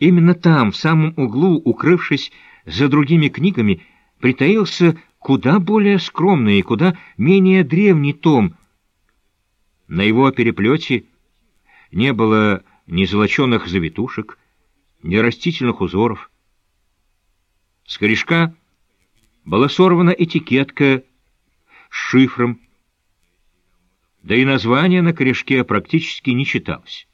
Именно там, в самом углу, укрывшись за другими книгами, притаился куда более скромный и куда менее древний том. На его переплете не было ни золоченых завитушек, ни растительных узоров. С корешка была сорвана этикетка с шифром, да и название на корешке практически не читалось.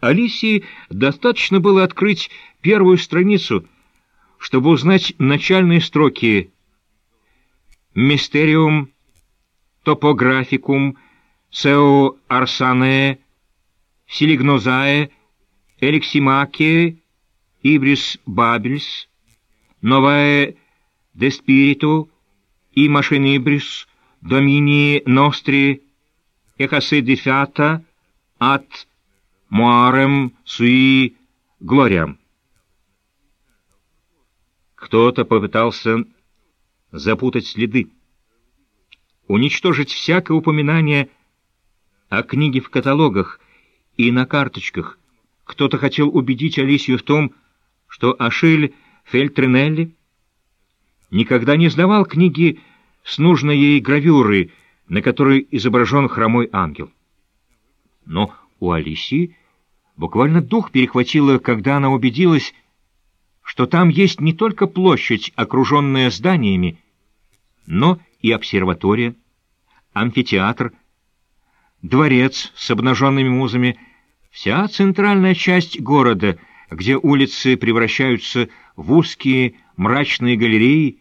Алисии достаточно было открыть первую страницу, чтобы узнать начальные строки. «Мистериум топографикум сео арсане силигнозае эликсимаке ибрис бабельс новае де спириту и машинибрис домини ностри эхасе дефята от Муарем суи глориам. Кто-то попытался запутать следы, уничтожить всякое упоминание о книге в каталогах и на карточках. Кто-то хотел убедить Алисию в том, что Ашиль Фельтринелли никогда не сдавал книги с нужной ей гравюры, на которой изображен хромой ангел. Но у Алисии буквально дух перехватило, когда она убедилась, что там есть не только площадь, окруженная зданиями, но и обсерватория, амфитеатр, дворец с обнаженными музами, вся центральная часть города, где улицы превращаются в узкие мрачные галереи,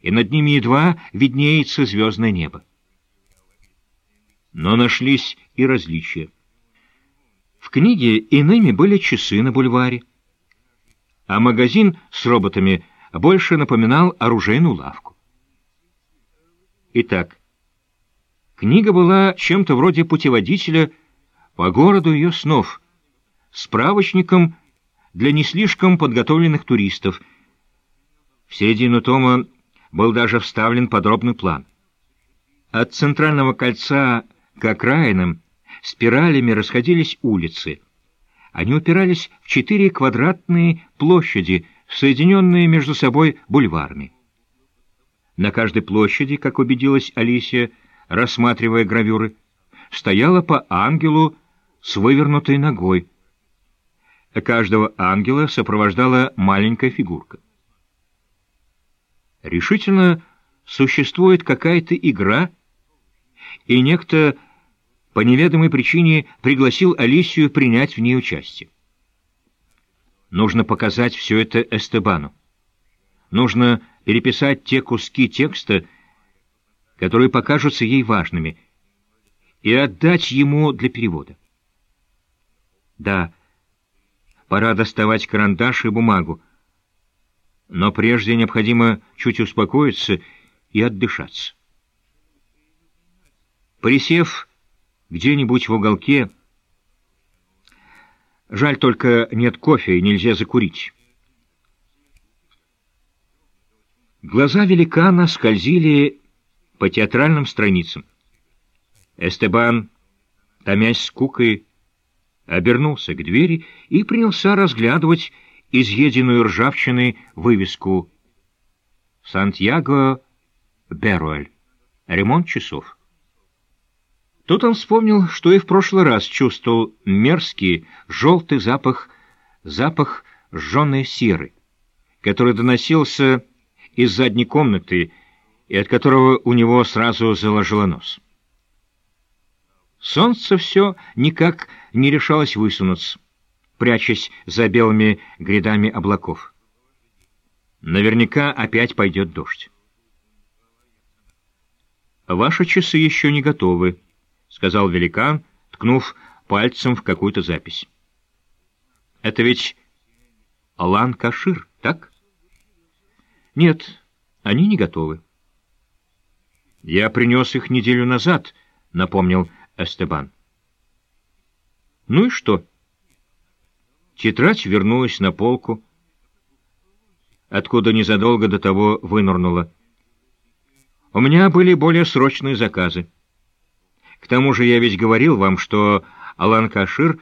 и над ними едва виднеется звездное небо. Но нашлись и различия. В книге иными были часы на бульваре, а магазин с роботами больше напоминал оружейную лавку. Итак, книга была чем-то вроде путеводителя по городу ее снов, справочником для не слишком подготовленных туристов. В середину тома был даже вставлен подробный план. От центрального кольца к окраинам спиралями расходились улицы. Они упирались в четыре квадратные площади, соединенные между собой бульварами. На каждой площади, как убедилась Алисия, рассматривая гравюры, стояла по ангелу с вывернутой ногой. Каждого ангела сопровождала маленькая фигурка. Решительно существует какая-то игра, и некто по неведомой причине пригласил Алисию принять в ней участие. Нужно показать все это Эстебану. Нужно переписать те куски текста, которые покажутся ей важными, и отдать ему для перевода. Да, пора доставать карандаш и бумагу, но прежде необходимо чуть успокоиться и отдышаться. Присев где-нибудь в уголке. Жаль только нет кофе и нельзя закурить. Глаза великана скользили по театральным страницам. Эстебан, томясь скукой, обернулся к двери и принялся разглядывать изъеденную ржавчиной вывеску «Сантьяго Беруэль. Ремонт часов». Тут он вспомнил, что и в прошлый раз чувствовал мерзкий желтый запах, запах сжженной серы, который доносился из задней комнаты и от которого у него сразу заложило нос. Солнце все никак не решалось высунуться, прячась за белыми грядами облаков. Наверняка опять пойдет дождь. «Ваши часы еще не готовы», — сказал великан, ткнув пальцем в какую-то запись. «Это ведь Алан Кашир, так?» «Нет, они не готовы». «Я принес их неделю назад», — напомнил Эстебан. «Ну и что?» Тетрадь вернулась на полку, откуда незадолго до того вынырнула. «У меня были более срочные заказы». К тому же я ведь говорил вам, что Алан Кашир